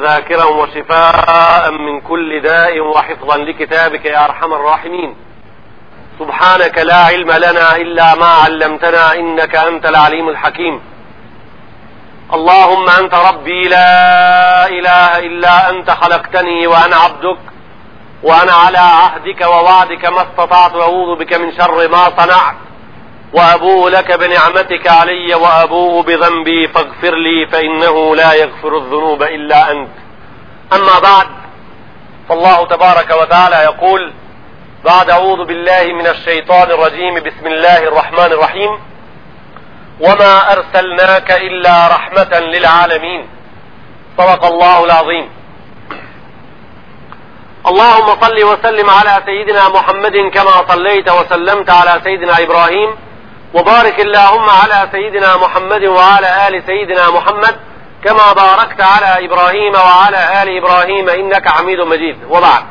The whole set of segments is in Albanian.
ذاكرا وشفاء من كل داء وحفظا لكتابك يا أرحم الراحمين سبحانك لا علم لنا إلا ما علمتنا إنك أنت العليم الحكيم اللهم أنت ربي لا إله إلا أنت خلقتني وأنا عبدك وأنا على عهدك ووعدك ما استطعت أعوذ بك من شر ما صنعت وأبوء لك بنعمتك علي وأبوء بذنبي فاغفر لي فإنه لا يغفر الذنوب إلا أنت أما بعد فالله تبارك وتعالى يقول بعد أعوذ بالله من الشيطان الرجيم بسم الله الرحمن الرحيم وما أرسلناك إلا رحمة للعالمين صدق الله العظيم اللهم صل وسلم على سيدنا محمد كما صليت وسلمت على سيدنا إبراهيم وبارك اللهم على سيدنا محمد وعلى آل سيدنا محمد كما باركت على إبراهيم وعلى آل إبراهيم إنك عميد مجيد وبعد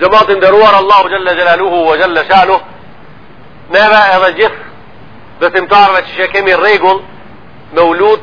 جماعة دروار الله جل جلاله وجل شأنه ما هذا الجف بس امتعر ما الرجل مولود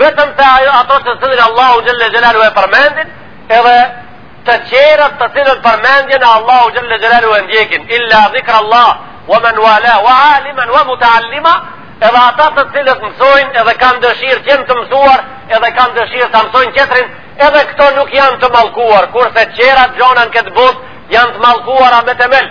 Vetëm se ajo ata të cilët Allahun xhelle xhelaluhu e përmendin, edhe të qerët të cilët përmendjen e Allahut xhelle xhelaluhu e ndjekin, illa dhikra Allah, wa men wala, wa aliman, wa mutaallima, edhe ata të cilët mësojnë edhe kanë dëshirë t'jenë të mësuar, edhe kanë dëshirë ta mësojnë qetrin, edhe këto nuk janë të mallkuar, kurse qerat gjona n'këtë botë janë të mallkuara me temel.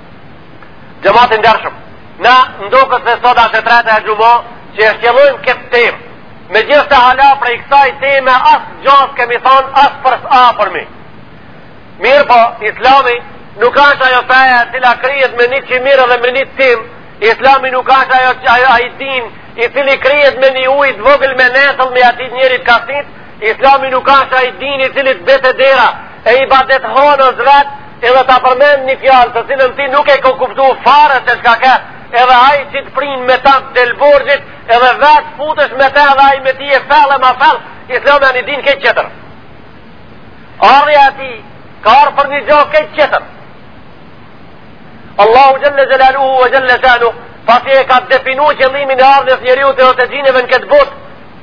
Xhemat i ndershëm, na ndoket se sot ashtë e treta xhuma, që e shtjellojmë këtë temë. Megjithëse hala prej kësaj teme, asgja s'kemi thonë, as për së afërmi. Mirëpo, islami nuk ashtë ajo feja e cila kryhet me një që mirë dhe me një tim, islami nuk ashtë ajo që ajo ai din, i cili kryhet me një ujë t'vogël me nesëll me atit njerit kasit, Islami nuk asht ai din i cili bet te dera e ibadethanës vet edhe ta përmend një fjalë të cilën ti nuk e ke kuptu fare se çka ke edhe ai që të prin me ta të del borxhit edhe vet futesh me ta edhe ai me ty e fell e ma fell Islami a ni din krejt qetër Ardhja e tij ka ardh për një gja krejt qetër Allahu xhelle xhelaluhu ue xhelle shanuhu pasi e ka definu qëllimin e ardhjes njeriut edhe të xhinëve në këtë botë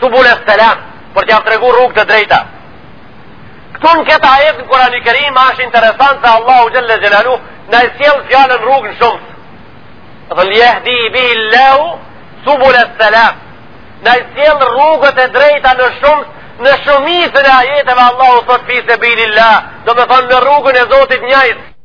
Subul es-selam, për t'ja tregu rrugët e drejta. Këtu në këtë ajet në Kurani i Kerim ashtë interesant se Allahu xhelle xhelaluhu na e sjell fjalën rrugë në shumës. Domethonë jehdi bihi Allahu subul es-selam. Na e sjell rrugët e drejta në shumës, në shumicën e ajeteve Allahu thot fi sebilillah, domethonë në rrugën e Zotit njajës.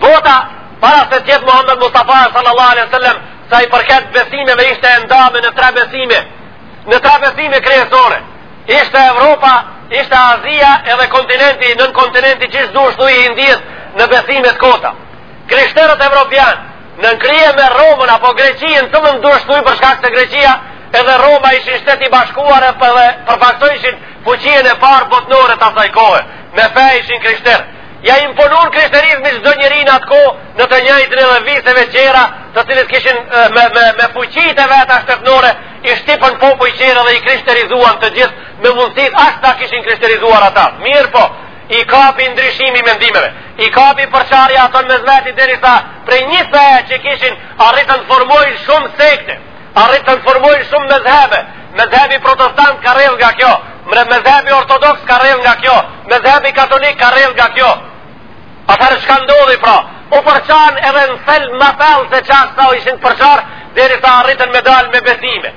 Bota para se të jetë Muhammed Mustafa sallallahu alaihi wasallam sa i përket besimeve ishte e ndame në tre besime. Në tre besime kryesore. Ishte Evropa, ishte Azia edhe kontinenti, nënkontinenti qysh duesh thuj i Indisë në besime të kota. Krishterët evropianë në krye me Romën apo Greqinë, cilën duesh thuj për shkak se Greqia edhe Roma ishin shtet i bashkuar e për dhe përfaqsojshin fuqien e parë botnore të asaj kohë, me fe ishin krishterë. Ja imponun krishterizmin çdo njeri në atë kohë në të njëjtën edhe viseve qera, të cilët kishin me me me fuqitë e veta shtetnore, i shtipën popuj qera dhe i krishterizuan të gjithë me mundësit ashtë ta kishin krishterizuar ata. Mirëpo, i kapi ndryshimi i mendimeve, i kapi përçarja ato në mes veti derisa prej një feje që kishin arritën të formojnë shumë sekte. Arritën të formojnë shumë mezhebe. Mezhebi protestant ka rredh nga kjo. Mezhebi ortodoks ka rredh nga kjo. Mezhebi katolik ka rredh nga kjo. Atëherë çka ndodhi pra? U përçan edhe në fell ma thell se çfarë sa ishin përçar derisa arritën me dal me besime.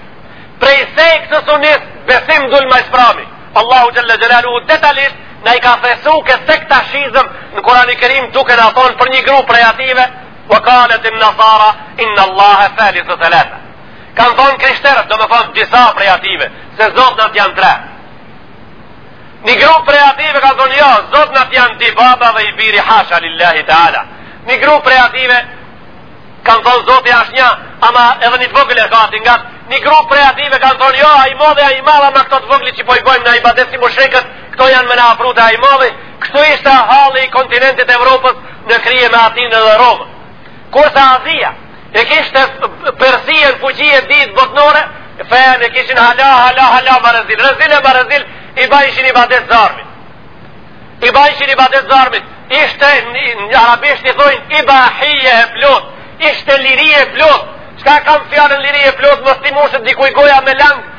Prej sektës u nis besim dul ma i sprami. Allahu xhelle xhelaluhu detalisht na i ka theksu këtë sektashizëm në Kur'anin e Kerim duke na thonë për një grup prej atyve Wa qalet in nasara inna Allah thalithu thalatha. Kan thon krishterët, domethën disa prej ative, se Zotnat janë tre. Një grup prej ative ka thonë jo, Zotnat janë dy baba dhe i biri hasha lillahi taala. Një grup prej ative kanë thonë Zoti është një, ama edhe një të vogël e ka aty ngat një grup prej ative kanë thonë jo, ai madhi ai madhi ama këto të vogël që po i bëjmë na ibadet si mushrikët, Këto janë me na afru te ai madhi, kështu ishte halli i kontinentit Evropës në krye me Athinë dhe Romën. Kurse Azia e kishte Persien fuqi e dytë botnore, fenë e kishin hala, hala, hala Barazil. Razil e Barazil i bajshin ibadet zjarmit. I bajshin ibadet zjarmit. Ishte një arabisht i thojnë ibahije e plot. Ishte liri e plot. Çka kam fjalën liri e plot, mos t'i mushet dikuj goja me lang,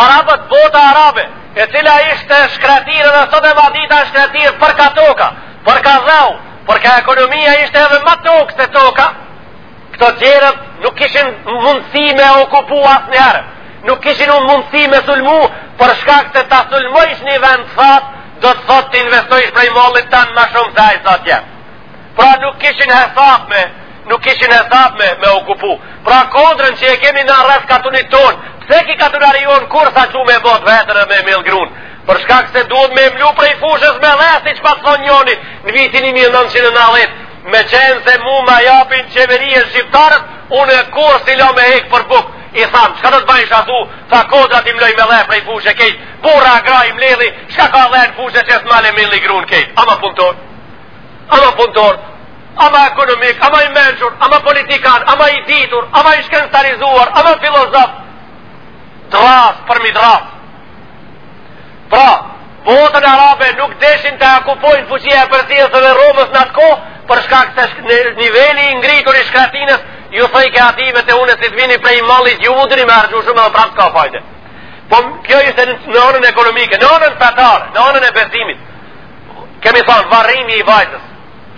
Arabët, bota arabe, e cila ishte shkretirë dhe sot e madita shkretirë për ka toka, për ka dheu, për ka ekonomia ishte edhe ma tokë se toka, këto tjerët nuk kishin mundësi me okupu asnjëherë, nuk kishin mundësi me sulmu, për shkak se ta sulmojsh një vend të thatë, do të thotë të investojsh prej mallit tand ma shumë se ai sa t'jep. Pra nuk kishin hesap me, nuk kishin hesap me, me okupu. Pra kodrën që e kemi në rreth katunit ton, pse ky katunari jonë kurrë s'a çu me bo t'veten e me mjell grun? Për shkak se duhet me mlu prej fushës me dhe, siç pat thonë njoni, në vitin 1990, me qenë se mu ma japin qeverinë shqiptarët, unë kurrë s'i la me hekë për bukë, i thamë, çka do të bajshe ashtu, tha kodrat i mloj me dhe prej fushe kejt, burra gra i mledhi, çka ka dhe në fushë e qes male mjelli grun kejt, ama punëtor, Ama punëtor, ama ekonomik, ama i mençur, ama politikan, ama i ditur, ama i shkenstarizuar, ama filozof, drras përmi drras. Pra, botën arabe nuk deshin ta okupojnë fuqia e Persisë dhe Romës në atë kohë, për shkak se niveli i ngritur i shkretinës, ju thojke ative te unë si të vini prej mallit ju mundeni me harxhu shumë dhe prapë s'ka fajde. Po kjo ishte në anën ekonomike, në anën fetare, në anën e besimit. kemi thonë varrimi i vajzës,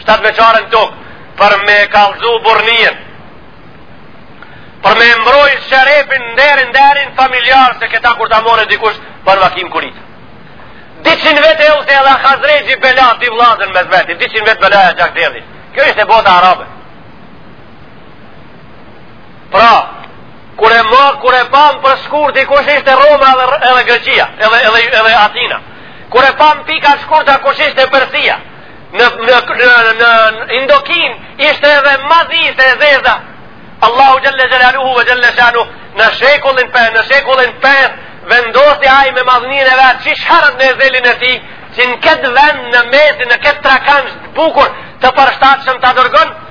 shtatë vjeçare në tokë, për me kallzu burrnijen, për me mbrojë sherefin nderin, nderin familjar, se këta kur ta morre dikush ban vaki m'kurit. Dyqind vjet Eusi edhe Hazrexhi bela, dy vllazën mes veti, dyqind vjet belaja gjak derdhi. Kjo ishte bota arabe. Pra, kur e mor, kur e pam për shkurti kush ishte Roma edhe edhe Greqia, edhe edhe edhe Athina. Kur e pam pika shkurta kush ishte Persia. Në në në, në Indokin ishte edhe ma zi se zeza. Allahu jalla jalaluhu wa jalla shanu në shekullin 5, në shekullin 5 vendosi ai me madhnin e vet çish harrat në ezelin e tij, që në këtë vend në mesin në këtë trekansh të bukur të përshtatshëm ta dërgon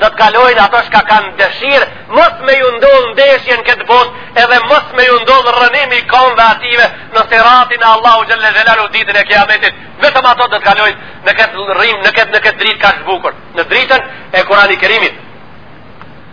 do të kalojnë ato shka kanë dëshirë, mos me ju ndodh ndeshje në këtë botë, edhe mos me ju ndodh rrënimi i kamve atyne në siratin e Allahu Xhelle Xhelaluhu ditën e kiametit, vetëm ato do të kalojnë në këtë rrim, në këtë, në këtë dritë kaq bukur, në dritën e Kurani Kerimit.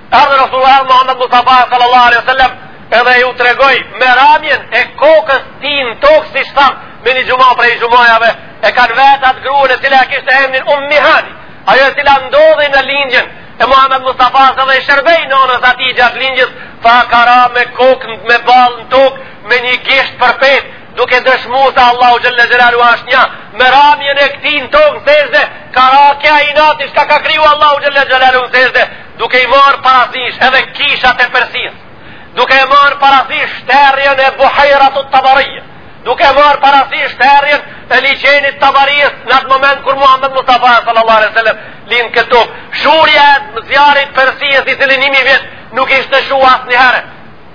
Erdh Rasulullah Muhammed Mustafa sallallahu alaihi sallam edhe ju tregoi me ramjen e kokës tij në tokë siç tham me një xhuma prej xhumajave e kanë vetat gruën e cila e kishte emnin Ummi Hani Ajo e cila ndodhi në lindjen e Muhammed Mustafas edhe i shërbeu nanës atij gjatë lindjes, pa ka ra me kokë, me ballë në tokë, me një gisht përpjetë, duke dëshmu se Allahu Xhelle Xhelaluhu asht nja, me ramjen e këtij në tokë në sexhde, ka ra kainati shka ka kriju Allahu Xhelle Xhelaluhu në sexhde, duke i marrë parasysh edhe kishat e Persisë, duke i marrë parasysh shterjen e Buhajratu Ta duke marrë parasysh shterjen e liqenit Taberijes në atë moment kur Muhammed Mustafa sallallahu alaihi sallam lind këtu shurja e zjarrit Persijës i cili nji mijë vjet nuk ishte shu asnjëherë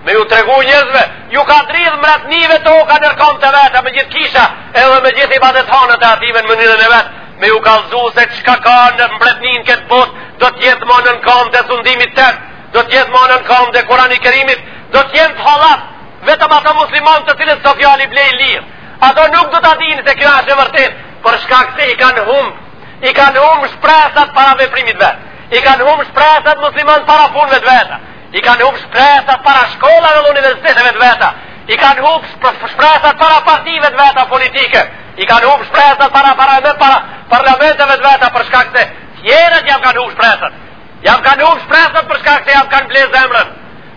me ju tregu njerzve ju ka dridh mbretnive toka nër kambt e veta me gjithë kisha edhe me gjithë ibadethanet e atyne në mënyrën e vet me ju kallëzu se çka ka në mbretni në këtë botë do të jetë ma nën kambt e sundimit tërë do të jetë ma nën kambt e Kurani Kerimit do të jetë halat Vetëm ato muslimanë të cilët këto fjalë i blejnë lirë, ato nuk do ta dinë se kjo është e vërtetë, për shkak se i kanë humb, i kanë humb shpresat para veprimit vet. I kanë humb shpresat muslimanët para punëve të veta. I kanë humb shpresat para shkollave dhe universiteteve të veta. I kanë humb shpresat para partive të veta politike. I kanë humb shpresat para para para parlamenteve të veta për shkak se tjerët jam kanë humb shpresat. Jam kanë humb shpresat për shkak se jam kanë ble zemrën.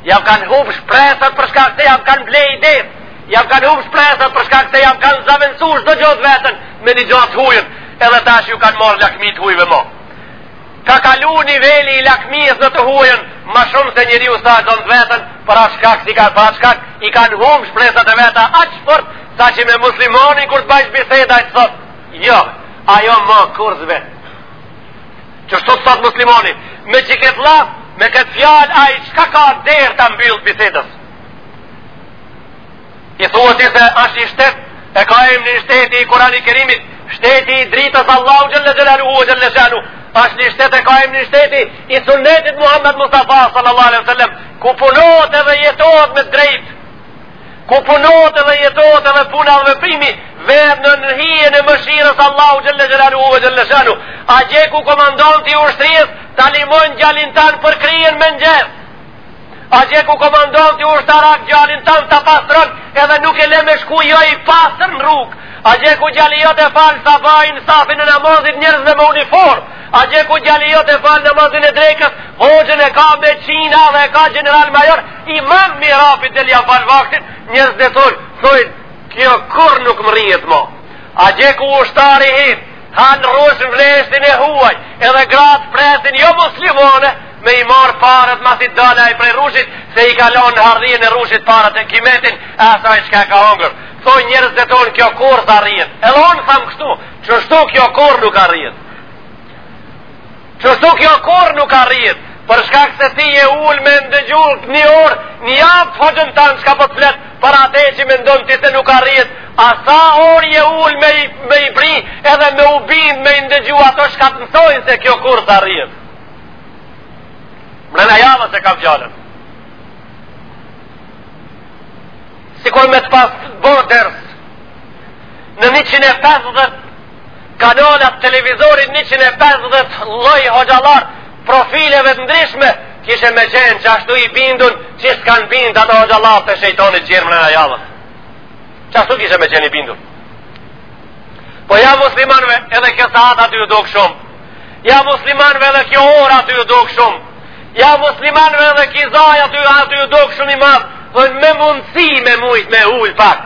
Jam kanë humb shpresat për shkak se jam kanë ble idetë. Jam kanë humb shpresat për shkak se jam kanë zavendësu çdo gja t'veten me një gja t'hujën. Edhe tash ju kanë marrë lakmi t'hujve ma. Ka kalu niveli i lakmijës në të hujën ma shumë se njeriu sa don veten për atë shkak si ka për atë shkak i kanë humb shpresat e veta aq fort sa që me muslimoni kur të bajsh biseda e të thotë jo, ajo ma kurr s'ven Qështu të thotë muslimoni, me qikët llaf, me këtë fjalë, ai çka ka derë ta mbyll bisedës. I thua ti se asht ni shtet, e ka emnin shteti i Kurani Kerimit, shteti i dritës Allahu Xhelle Xhelaluhu, xhelle shanuhu asht një shtet e ka emnin shteti i sunnetit Muhammed Mustafa sallallahu alaihi sallam ku punohet edhe jetohet me të drejtë ku punohet dhe jetohet dhe puna dhe veprimi vetë nën hijen e mëshirës Allahu xhel-le xhelaluhu ve xhel-le shanuhu atje ku komandanti i ushtrisë ta limon gjalin tanë për kryen në mëngjes atje ku komandanti ushtarak gjalin tanë ta pastron edhe nuk e le me shku jo i pastër në rrugë atje ku gjali jot e falë sabahin në safin e namazit njerëzve me uniformë atje ku gjali jot e falë namazin e drekës hoxhën e ka me çina dhe e ka general major Imam në mihrab i del ja falë vaktin, njerëzit e tonë thonë, kjo kurrë nuk mrrihet ma. Atje ku ushtari hin, han rrush në vneshtin e huaj, edhe gratë presin jo muslimane, me i marrë paret masi dal ai prej rrushit, se i ka lon në hardhinë e rrushit paret e kimetin e asaj çka ka hongër. Thojn njerëzit e tonë, kjo kurrë s'arrihet. Edhe unë thamë kështu, qështu kjo kurrë nuk arrihet. Kështu kjo kurrë nuk arrihet, për shkak se ti je ulë me ndëgju një orë në javë hoxhën tanë çka po të flet për atë që mendon ti se nuk arrihet, a sa orë je ulë me i, me i pri edhe me u bind me i ndëgju ato çka të mësojnë se kjo kurrë s'arrihet. Mbrenda javës e kam fjalën. Sikur me të pas bërë ders në 150 kanalet e televizorit 150 lloj hoxhallarë profileve të ndryshme kishe me qenë qashtu i bindun qysh të kanë bind ato hoxhallarët e shejtanit gjer mrena javës qashtu kishe me qenë i bindun po ja muslimanve edhe ky sahat aty u dukë shumë ja muslimanve edhe kjo orë aty u dukë shumë ja muslimanve edhe ky za aty, aty u dukë shumë i madhë dhe me mundësi me mujtë me ulë pak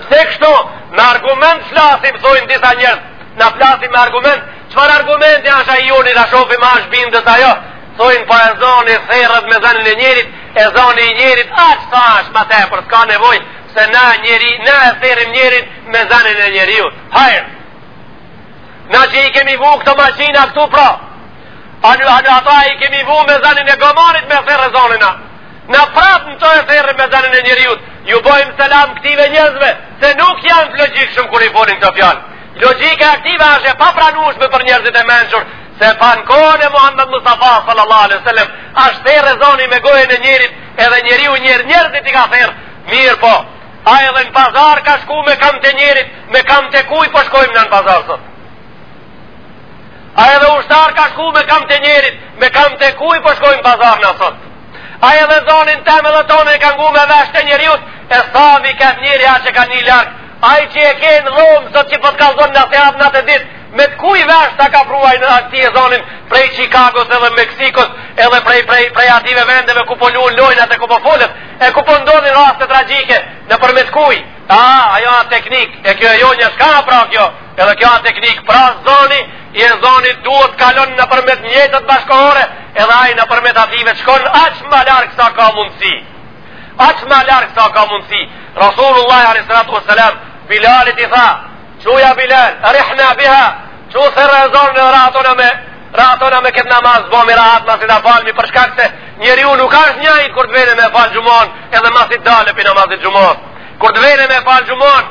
Pse kështu? Me argument flasim, thojnë disa njerëz. Na flasim me argument. Çfarë argumenti është ai joni ta shohim a është bindës ajo? Thojnë po ezoni therret me zënin e njerit, e zoni i njerit aq sa është më tepër, s'ka nevojë se na njeri, na e therrim njerin me zënin e njeriut. Hajr. Na që i kemi vu këto maqina këtu pra. A na, a na, ata i kemi vu me zënin e gomarit me therrë ezonin a. Na prap në kto e therrë me zanin e njeriut, ju bojmë selam këtive njerëzve, se nuk janë të logjikshëm kur i folin kto fjalë. Logjika e këtive asht e papranueshme për njerëzit e mençur, se po në kohën e Muhammed Mustafa sallallahu alejhi ve sel-lem, asht therrë ezoni me gojën e njerit, edhe njeriu njer njerëzit i ka therrë, mirëpo, a edhe në pazar ka shku me kamt e njerit, me kamt e kuj po shkojmë na në pazar sot. A edhe ushtar ka shku me kamt e njerit, me kamt e kuj po shkojmë pazar na sot. Ai edhe zonin tem edhe tonë e ka ngu me vesh të njeriut, e sa mi ka njëri a që ka ni larg, ai që e ke në dhomë, sot që po të kallzon natë e ditë, me të kujt vesh ta ka pru aj ty e zonin prej Chicagos edhe Meksikos, edhe prej, prej, prej atyve vendeve ku po luhen lojnat e ku po folet, e ku po ndodhin rastet tragjike, nëpërmjet kujt, a, ajo a teknikë, e kjo e jo një shka pra kjo, Edhe kjo a teknikë, pra zoni, i ezanit duhet të kalon nëpërmjet mjetet bashkëkohore, edhe ai nëpërmjet atyve të shkon, aq më larg sa ka mundësi. Aq më larg sa ka mundësi. Rasulullah a.s. Bilalit i tha, kum ja Bilal, erihna biha, çu thirre ezanin, rahatona me, rahatona me këtë namaz, bomi rahat, masi ta falmi, për shkak se njeriu nuk asht i njajtë, kur të ven me u falë gjumon, edhe masi del prej namazit gjumon. Kur të ven me u falë gjumon,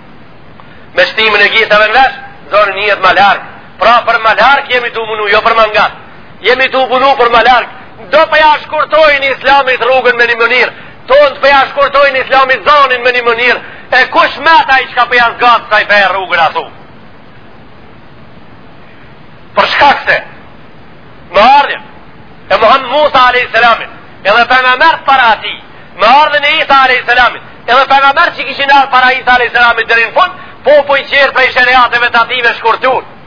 Me shtimin e gishtave në vesh, zoni nijet ma larg. Pra për ma larg jemi tu munu, jo për ma ngat. Jemi tu munu për ma larg. Do po ja shkurtojnë islamit rrugën me një mënirë. Tonët po ja shkurtojnë islamit zonin me një mënirë. E kush met ai çka po ja zgat sa i për rrugën ato. Për shkak se, me ardhjen e Muhammed Musa a.s. Edhe pejgamberët para atij, me ardhjen e Isa alayhis salam, edhe pejgamberët që kishin ardhur para Isa alayhis salam deri në fund, po po i qer prej sheriateve atyve shkurtojnë.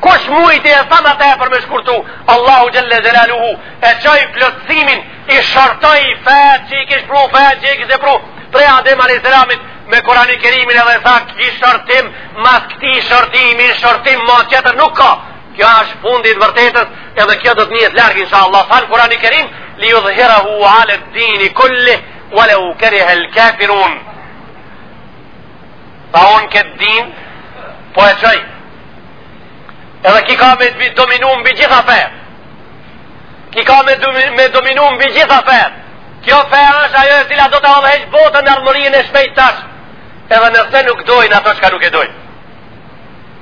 Kush mujti sa më tepër me shkurtu, Allahu xhelle xhelaluhu e çoi plotësimin i shartoi fejt që i kish pru fejt që i kish pru prej Adem alayhis salamit me Kurani Kerimin edhe tha ki shartim mas këtij shartimi shartim ma tjetër nuk ka Kjo është fundi i të vërtetës, edhe kjo do të nihet larg inshallah. Tha Kurani Kerim, li yudhhirahu ala ad-din kulli wa law kariha al-kafirun. Tha un këtë din, po e çoj. Edhe ki ka me dominu mbi gjitha fe. Ki ka me, me dominu mbi gjitha fe. Kjo fe është ajo e cila do të udhëheq botën në ardhmërinë e shpejtë tash. Edhe nëse nuk dojnë ato çka nuk e dojnë.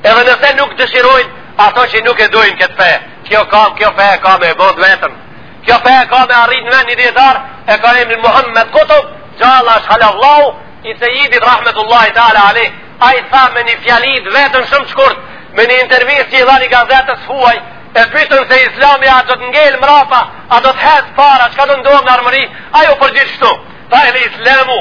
Edhe nëse nuk dëshirojnë ato që nuk e dojnë këtë fe, kjo ka, kjo fe ka me e bo të vetën. Kjo fe ka me arrit në vend. Një dijetar, e ka emrin Muhammed Kutub, gjallë është hala, vllau i Sejjidit rahmetullahi ta'ala alejh, ai tha me një fjali të vetën shumë shkurt, me një intervistë që i dha një gazetës huaj, e pytën se islami a do të ngelë mrapa, a do të hecë para, çka do ndodhë në ardhmëri, ai ju përgjigj kshtu, tha el-islamu,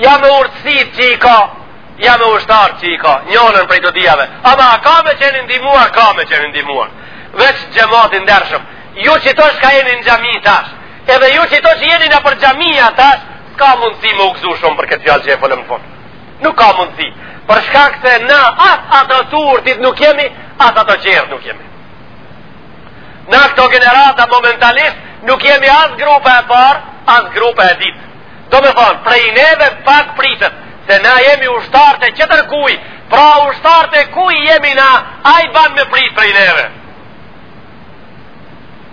Ja me urtësitë që i ka, ja me ushtarët që i ka, njënën prej të dyjave. Ama a ka me qenë i ndihmuar, ka me qenë i ndihmuar. Veç xhemat i ndershëm. Ju qito çka jeni në xhami tash, edhe ju qito që jeni nëpër xhamia tash, s'ka mundësi m'u gëzu shumë për këtë fjallë që e folëm në fund. Nuk ka mundësi. Për shkak se na as ata të urtit nuk jemi, as ata tjerët nuk jemi. Në këto gjenerata momentalisht, nuk jemi as grupa e parë, as grupa e dytë. Domethonë, prej neve pak pritet, se na jemi ushtarë të tjetërkuj, pra ushtarë të kuj jemi na, ai ban me pritë prej neve.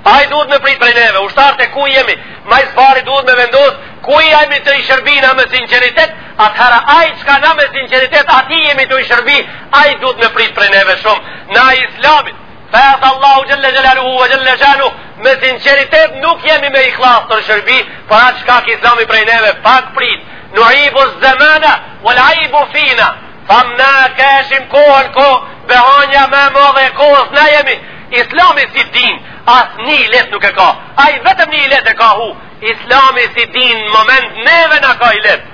Ai duhet me pritë prej neve, ushtarë të kuj jemi, ma së pari duhet me vendosë, kuj jemi tu i shërby na me sinqeritet, atëhera ai çka na me sinqeritet, atij jemi tu i shërby, ai duhet me pritë prej neve shumë, na islamit. Fesë t'Allahut xhele xhelaluhu e xhele xhelaluhu Me sinqeritet nuk jemi me ikhlas tu i shërby Për atë shkak islami prej neve pak pret Neibu zemana, vel ajbu fina Tha na e shajmë kohën ko Behanja ma e madhe e kohës na jemi Islami si din Asnjë illet nuk e ka Ai vetëm një illet e ka hu Islami si din moment neve na ka illet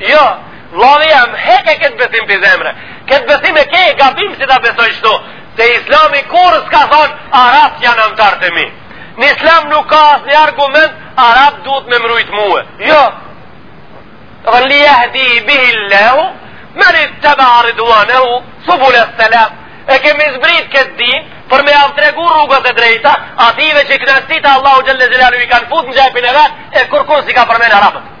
Jo, vllavi jem, heke këtë besim prej zemre. Këtë besim e ke gabim si ta besojsh ashtu, se islami kurrë s'ka thonë, arabt janë antarë të mi. Në islam nuk ka asnjë argument, arabt duhet me m'rujtë mue. Jo, dhe li jahdi bihil-lahu, menittebea ridvanehu, subules-selam, e kemi zbrit këtë din, për me jav tregu rrugët e drejta, atyve që kënaqësitë e Allahut xhele xhelaluhu i kanë fut në xhepin e vet, e kërkun s'i ka përmend arabët.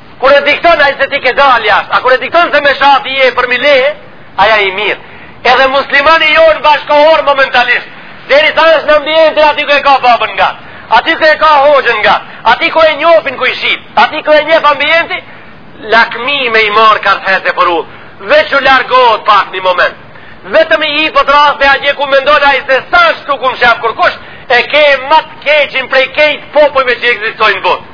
Kur e dikton ai se ti ke dalë jashtë, a kur e dikton se me shati je për m'i leh, aja i mirë. Edhe muslimani jonë bashkëkohor momentalisht, derisa është në ambientin aty ku e ka babën ngat, aty ku e ka hoxhën ngat, aty ku e njofin kojshitë, aty ku e njef ambienti, lakmi me i marrë karthet e përull, veç u largohet pak një moment. Vetëm i jepet rasti atje ku mendon ai se sa këtu ku më sheh kërkush, e ke ma të keqin prej krejt popujve që ekzistojnë n'botë.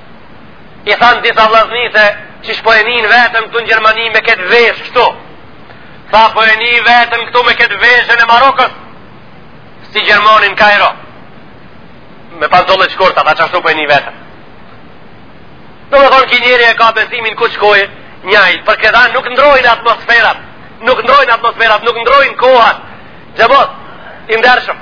I thanë disa vllazni se qysh po e nin veten këtu në Gjermani me këtë veshë kështu. Tha po e nij veten këtu me këtë veshën e Marokos si gjermani në Kajro. Me pantolle të shkurta, tha qashtu po e nij veten. Domethonë ky njeri e ka besimin ku t'shkojë njajt, për këta nuk ndrrojnë atmosferat, nuk ndrrojnë atmosferat, nuk ndrrojnë kohat, xhemat i ndershëm.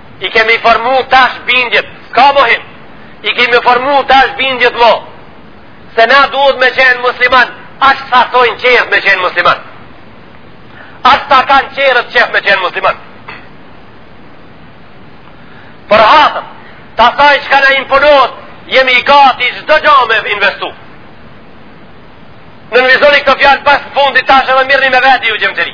I kemi formu tash bindjet, s'ka mohim. I kemi formu tash bindjet mo. Se na duhet me qenë musliman, ashtu siç thojnë tjerët me qenë musliman. Ashtu siç kanë tjerët qef me qenë musliman. Për hatër të asaj çka na imponohet, jemi i gati çdo gjo me investu. Nënvizoni këto fjalë pas në fundit tash edhe mirrni me veti ju djem të ri.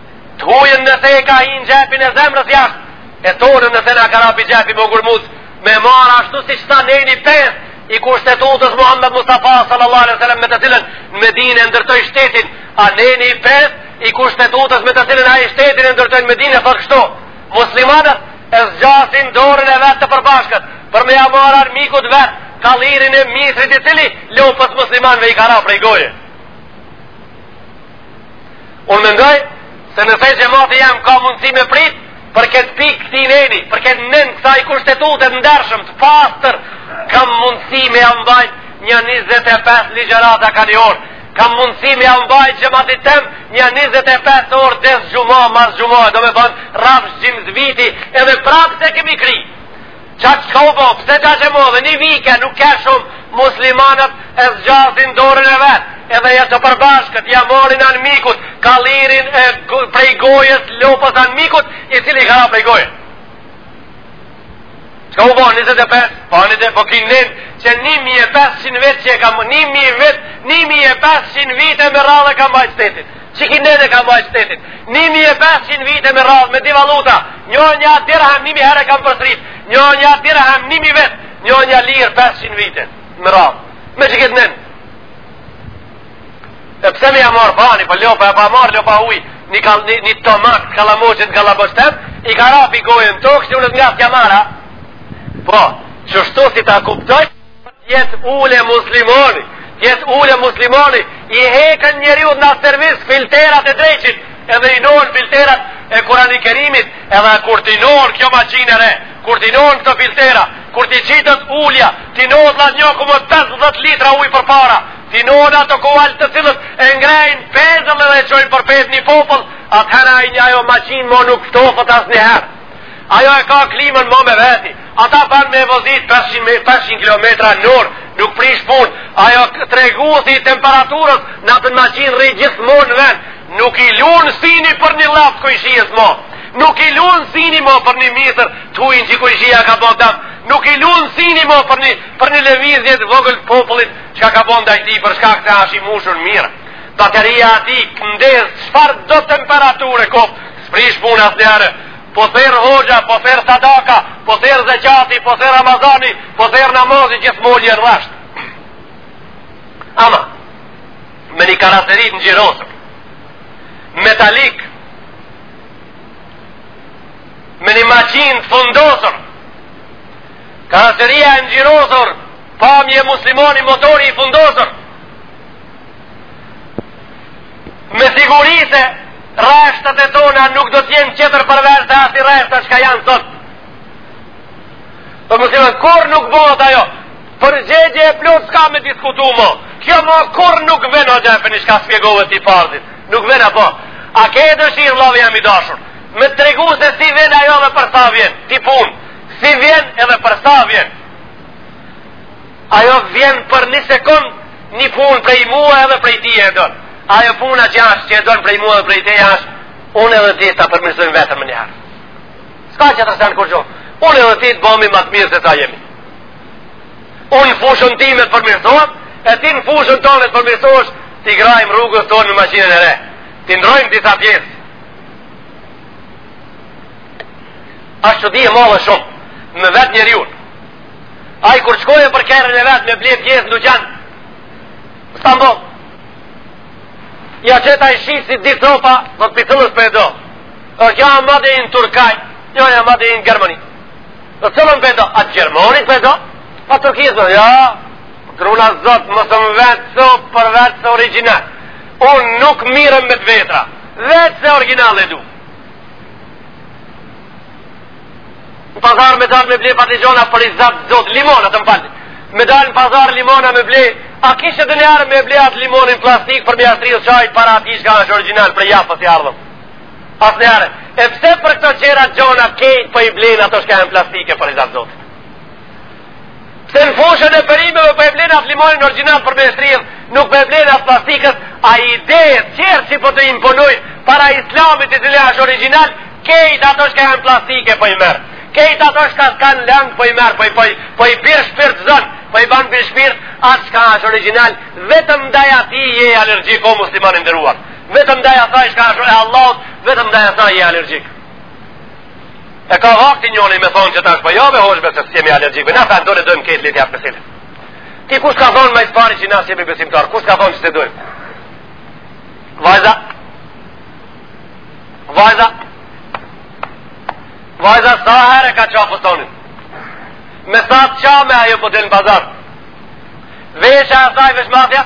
Të hujën nëse ka hi në xhepin e zemrës jashtë, e tonën nëse na ka ra pi xhepi më gurmut, me marrë ashtu siç tha neni pesë i kushtetutës Muhammed Mustafa sallallahu alaihi wasallam me të cilën në Medinë ndërtoi shtetin, a neni i pesë i kushtetutës me të cilën ai shtetin e ndërtoi në Medinë thotë kështu. Muslimanët e zgjasin dorën e vet të përbashkët për me ja marrë armikut vet, kallirin e misrit i cili lopës muslimanëve i ka ra prej goje. Unë mendoj se nëse xhemati jem ka mundësi me prit, për këtë pikë këtij neni, për këtë nen kësaj kushtetute të ndershëm, të pastër, kam mundësi me jau mbajt nja 25 ligjërata ka një orë, kam mundësi me ja mbajt xhematit tem nja 25 orë ders xhuma mas xhuma, domethonë rrafsh gjims viti, edhe prapë s'e kemi kri. Ça çka u bo, pse kaq e madhe një vike nuk ke shumë muslimanët e zgjasin dorën e vet, edhe atë të përbashkët, ja marrin anmikut kallirin e prej gojës lopës anmikut, i cili ka ra prej gojës. Çka u bo, 25, po anë dhe po ki nen, qe 1500 vit që e ka, 1500 vit, 1500 vite me radhë e ka mbajtë shtetin. Qiki nen e ka majtë shtetin, 1500 vite me radhë me di valuta, njonja dirham, nimi herë e kam përsrit, njonja dirham, nimi vit, njonja lirë, 500 vite me radhë, me qikët nen. E pse me ja marrë pani, po lopa e pa marë, lopa ujë, një, kall, një, një tomak të kallamoqit nga labështem, i ka ra pi goje n'tokë, që unë të nga t'ja marra, po, qashtu si ta kuptoj, Jet ule muslimani, jet ule muslimani, i hekën njeriut në servis filterat e dreqit, edhe i nohen filterat e Kur'an i Kerimit, edhe kur t'i nohen kjo maqinë e re, kur t'i nohen këto filtera, kur t'i çitet ulja, t'i nohen la njiku më 50 litra ujë përpara, t'i nohen ato kual të cilët e ngrejnë peshën dhe e çojnë përpjetë një popull, atëherë ai ajo maqinë mo nuk ftofet asnjëherë. Ajo e ka klimën mo me veti. Ata ban me vozit 500, 500 km në orë, nuk prish pun. Ajo treguesi i temperaturës në atë maqinë rri gjithmonë në vend. Nuk i lunë sini për një llaf të kojshisë mo. Nuk i lunë sini mo për një misër të hujn që kojshija ka bo dam. Nuk i lunë sini mo për një, për një levizje të vogël të popullit çka ka bo ndaj tij për shkak se ashtë i mushur mirë. Bateria e tij ka ndezë, çfarëdo temperature kopë, S'prish punë asnjëherë. Po therr hoxha, po therr sadaka, po therr zekati, po therr Ramazani, po therr namazi gjithë molje rrasht. Ama me një karaseri të ngjyrosur. Metalik. Me një makinë të fundosur. Karaseria e ngjyrosur, pamje muslimani motori i fundosur. Me siguri se rreshtat e tona nuk do të jenë qetër përveç dhe ati rreshtat që ka janë sot. Për mësime, kur nuk bëhet ajo, përgjegje e plot s'ka me diskutu mo. Kjo mo kur nuk vjen o gjepë një shka shpjegove ti fardit. Nuk vjen apo. A ke dëshirë, vllau jem i dashur, me të tregu se si vjen ajo dhe për sa vjen, ti pun. Si vjen edhe për sa vjen. Ajo vjen për një sekund një punë prej mua edhe prej ti e do. Ajo puna që ashtë që e do prej mua edhe prej ti e ashtë, unë edhe ti ta përmirësojmë veten menjëherë. S'ka qetër sen kurgjo, unë edhe ti të bëmi më të mirë se sa jemi. Unë në fushën time të përmirësohem, e ti në fushën tane të përmirësohesh, t'i grahim rrugës tonë me mashinën e re. T'i ndrrojmë disa pjesë. Ashtë çudi e madhe shumë, me vetë njeriun. Ai kur shkon për kerrin e vet me ble gjithë në gjendë, Stambol. Ja që ta i shi si di tropa, do të pitëllës po e do. O kjo a made in Turkey, kjo a made in Germany. Do të cillën po e do, a të Gjermanisë po e do? A Turkijës po e do, ja. Runa Zot, më së më vetë, so për vetë, so original. Unë nuk mirrem me të vjetra. Veç se original e du. Në pazar me dalë me ble patligjona për riza të Zotit limona të më falë. Me dalë në pazar limona me ble, a kish asnjëri me ble atë limonin plastik për me shtrydh n'çajt para atij shka është original për jafë për si ardhëm. Asnjëri, e pse për këto tjera gjona kejt po i blen ato shka janë plastike për riza të Zotit. Pse në fushën e perimeve po e blen atë limonin original për me shtrydhë, nuk po e blen atë plastikës, a idetë tjera që po t'u imponojnë para islamit i cili është original, kejt ato shka janë plastike po i merr. Kejt ato shka kanë lëng po i merr, po i, po i, po i bir shpirt zën, po i ban bir shpirt, atë shka është original, vetëm ndaj atij je alergjik o musliman i nderuar, vetëm ndaj asaj shka është e Allahut, vetëm ndaj asaj je alergjik. E ka vakti njoni me thonë që ta është po jo be hoxhë be se s'jemi alergjik be. Na thënë dole dojmë ketë letja për selit. Ti kush ka thonë më s'pari që na s'jemi besimtarë? Kush ka thonë që s'e dojmë? Vajza? Vajza? Vajza sa herë ka ça fustanin? Me sa të çame ajo po del në pazar? Veshja e saj vesh mafja?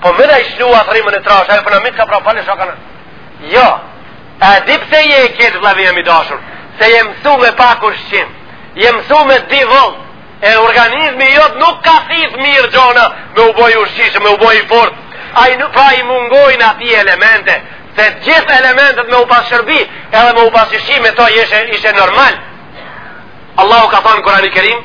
Po me da i shlu atë rrimën e trashë, ajo përna po mitë ka pra falë e shakanë. Jo, a di pse je e ketë vllavi jem i dashur, se je mësu me pak ushqim, je mësu me di vol, e organizmi jot nuk ka thith mirë gjona me u bo i ushqyshëm, me u bo i fortë, ai nuk pra i mungojnë ato elemente, se gjithë elementet me u pas shërby, edhe me u pas ushqy me to ishe, ishe normal. Allahu ka thonë në Kurani Kerim,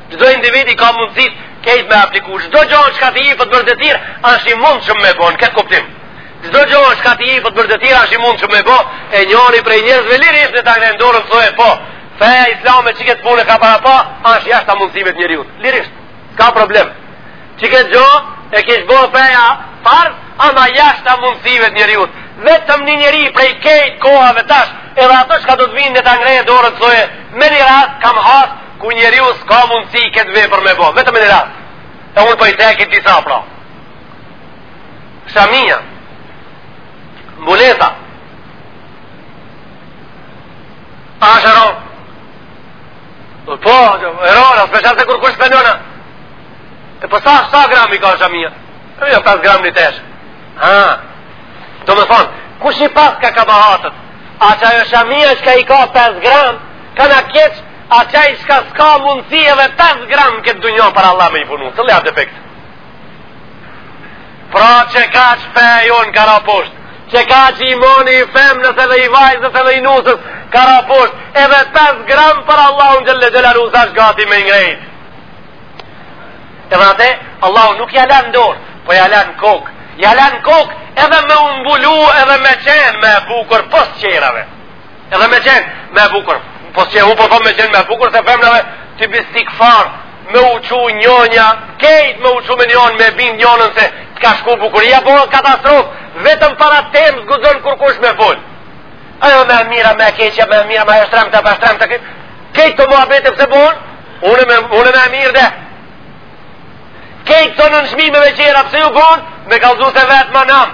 Çdo individ i ka mundësitë kejt me apliku. Çdo gjë çka të jepet për detyr, është i mundshëm me bo, në këtë kuptim. Çdo gjë çka të jepet për detyr, është i mundshëm me bo. E njëri prej njerëzve lirisht le ta ngre dorën, të thojë po. Feja islame që këtë punë ka parapa, është jashtë mundësive t'njeriut. Lirisht, s'ka problem. Që këtë gjë e kish bë feja farz, ama jashtë mundësive t'njeriut. Vetëm një njeri prej kejt kohave tash, edhe ato çka do të vinë le ta ngre dorën, të thojë, në një rast kam hasë ku njeriu s'ka mundësi këtë vepër me bo, vetëm një rast, e unë po i ceki disa pra. Shamia, mbulesa, ash e ron, po, po e ron a, s'pe sheh se kurkush pe vnon a, e po sa, sa gram i ka shamia, e jo, 5 gram një teshë, ha, do me thonë, kush i paska kabahatet, a qajo shamia çka i ka 5 gram, ka na keqë, A qaj çka s'ka mundësi edhe 5 gram këtë dunja për Allah me i punu, të lea defekt. Pra qekaq feja jonë ka ra poshtë, qekaq imani i femnës edhe i vajzës edhe i nusës ka ra poshtë, edhe 5 gram për Allahun xhelle xhelaluhu s'ash gati me i ngrejt. Edhe ate, Allahu nuk ja lan në dorë, po ja lan n'kokë, ja lan n'kokë edhe me u mbulu edhe me qenë më e bukur pos tjerave. Edhe me qenë më e bukur. Po që hu po thom me qenë më e bukur, se femnave të bistik farë, me u çu njonja, kejt me u çu me njonë, me bind njonën se të ka shku bukuria, po katastrofë, vetëm para temë s'guxon kurkush me folë. Ajo më e mira, më e keqja, më e mira, më e shtremtë, me shtremë të këtë, kejt të mua bete pse bonë, unë me, unë me mirë dhe, kejt të në nënçmime me tjera pse ju bonë, me kallëzu se vetë më nam,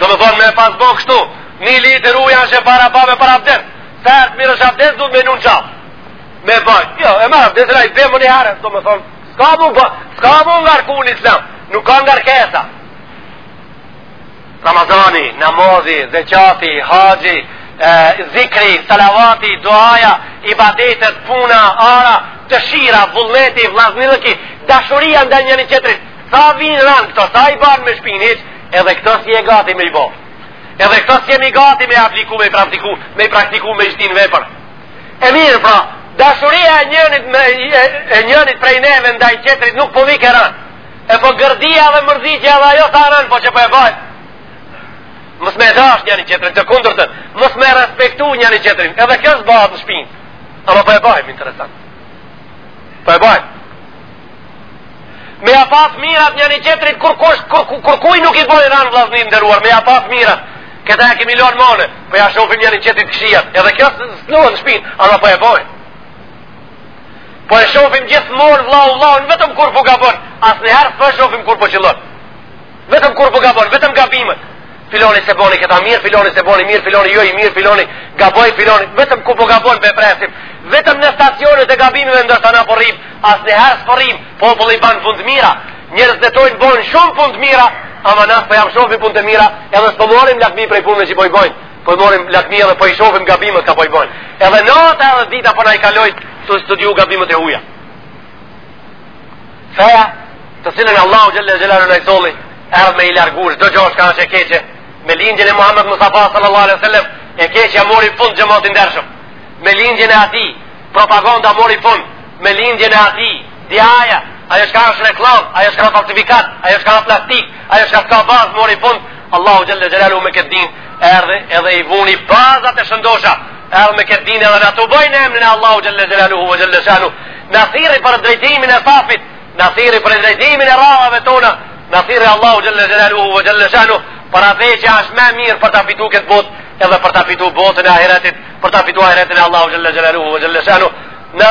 Do me thonë me e pas bo kështu, një litër ujë është parapa me marrë abdes. Sa e të mirë është abdes, du të me nun qafë. Me bajt, jo, e marr abdes, e la i be më një herë, do me thonë, s'ka mu bë, s'ka mu ngarku në islam, nuk ka ngarkesa. Ramazani, namazi, zeqati, haxhi, e, zikri, salavati, duaja, ibadetet, puna, ara, dëshira, vullneti, vllaznillëki, dashuria ndaj njëri-tjetrit, S'vinë rëndë këto, s'i ban me shpinë hiç, edhe këto s'je gati me i bo. Edhe këto s'jemi gati me apliku, me i praktiku, me i praktiku, me i shti n'vepër. E mirë, pra, dashuria e njënit, me, e, e njënit prej neve ndaj qetrit nuk po vika rëndë. E po gërdia dhe mërzitja dhe ajo s'a rëndë, po qe po e bajmë. Mos me dash njëri qetrin, të kundërtën, mos me respektu njëri qetrin, edhe kjo s'bahet në shpinë. Ama po e bajmë, interesant. Po e bajmë. Me ja pa t'mirat njëni qetrit kurkush, kur, kur, kurkuj nuk i bon ranë vllazni t'nderuar, me ja pa t'mirat. Këta e kemi lonë m'onë, po ja shofim njëni qetrit këqijat, edhe kjo së snuën në shpinë, ama po e bojmë. Po e shofim gjithmonë vllau vllaun vetëm kur po gabon, asnjëherë s'po e shofim kur po qëllon. Vetëm kur po gabon, vetëm gabimet. Filoni s'e boni këta mirë, filoni s'e boni mirë, filoni jo i mirë, filoni gaboi, filoni... Vetëm kur po gabon po e presim. Vetëm në stacionet e gabimeve ndërsa na po rrim, asnjëherë s'po rrim, populli ban punë t'mira. Njerëzit tonë bojnë shumë punë t'mira, ama na s'po jau shofim punët e mira, edhe s'po morim lakmi prej punëve që po i bojnë. Po i morim lakmi edhe po i shofim gabimet ka po i bojnë. Edhe nata edhe dita po na i kalojnë tu studiu gabimet e huja. Feja, të cilën Allahu xhelle xhelalu na i solli, erdh me i largu çdo gjë që është e keqe. Me lindjen e Muhammed Mustafa sallallahu alaihi wasallam, e keqja mori fund xhamat i ndershëm. Me lindjen e atij, propaganda mori fund. Me lindjen e atij, diaja, ajo që është reklam, ajo që është falsifikat, ajo që është plastik, ajo që s'ka bazë mori fund. Allahu xhelle xhelalu me këtë din, erdhi edhe i vuni bazat e shëndosha, Edhe me këtë din edhe na tuboi n'emrin e Allahu xhelle xhelaluhu ve xhelle shanuhu Na thirri për drejtimin e safit Na thirri për drejtimin e radhave tona Na thirri Allahu xhelle xhelaluhu ve xhelle shanuhu Për atë që është ma mirë për ta fitu këtë botë Edhe për ta fitu botën e ahiretit Për ta fitu ahiretin e Allahu xhelle xhelaluhu ve xhelle shanuhu Në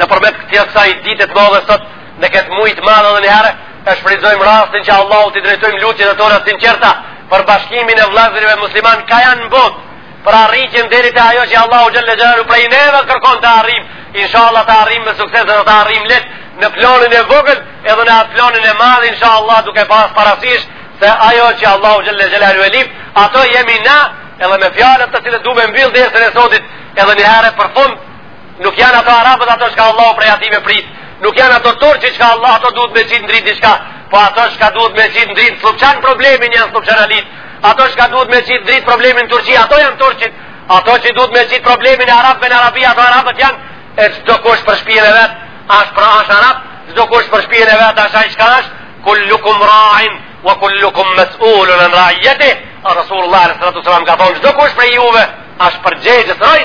Nëpërmjet kësaj kësaj dite t'madhe sot Në këtë muj t'madh edhe njëherë E shfrytëzojmë rastin që Allahut t'i drejtojmë lutjet tona t'sinqerta Për bashkimin e vllazërive musliman Ka janë në botë për arritjen deri te ajo që Allahu xhalla xhelalu prej neve kërkon të arrim, inshallah të arrim me sukses dhe të arrim let në planin e vogël, edhe në atë planin e madh inshallah duke pas parasysh se ajo që Allahu xhalla xhelalu e lip, ato jemi na edhe me fjalët të cilat du me mbyll dersin e sotit edhe një herë për fund Nuk janë ato arabët ato shka Allah prej ati me prit. Nuk janë ato turqit shka Allah ato duhet me qitë n'dritë diçka. Po ato shka duhet me qitë n'dritë n'Slupçan problemin janë slupçanalit. Ato shka duhet me qitë n'dritë problemin n'Turqi, ato janë turqit. Ato që duhet me qitë problemin e arabëve në Arabi, ato arabët janë. E çdo kush për shpijën e vetë, ashtë pra ashtë arab, çdo kush për shpijën e vetë, ashtë ashtë ashtë, kullukum ra'in, wa kullukum mas'ulun an ra'iyati rasulullah sallallahu alaihi wasallam ka thonë çdo kush prej juve asht përgjegjës rojë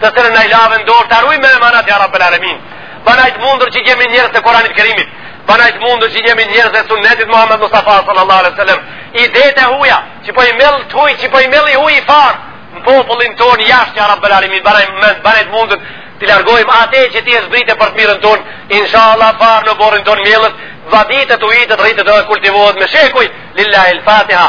të cilën na i lave në dorë, ta ruaj me emanet ya Rabbul Alamin. Bana të mundur që jemi njerëz të Kuranit Kerimit, bana të mundur që jemi njerëz të sunnetit Muhammed Mustafa sallallahu alaihi wasallam. Idetë e huaja, që po i mjell të huaj, që po i mjell i huaji farë në popullin tonë jashtë ya Rabbul Alamin, bana me bana të mundur të largojmë atë që ti e zbrite për të mirën tonë, inshallah farë në oborrin tonë mjelle, vadite të ujitet rritet dhe kultivohet me shekuj. Lillahi al-Fatiha.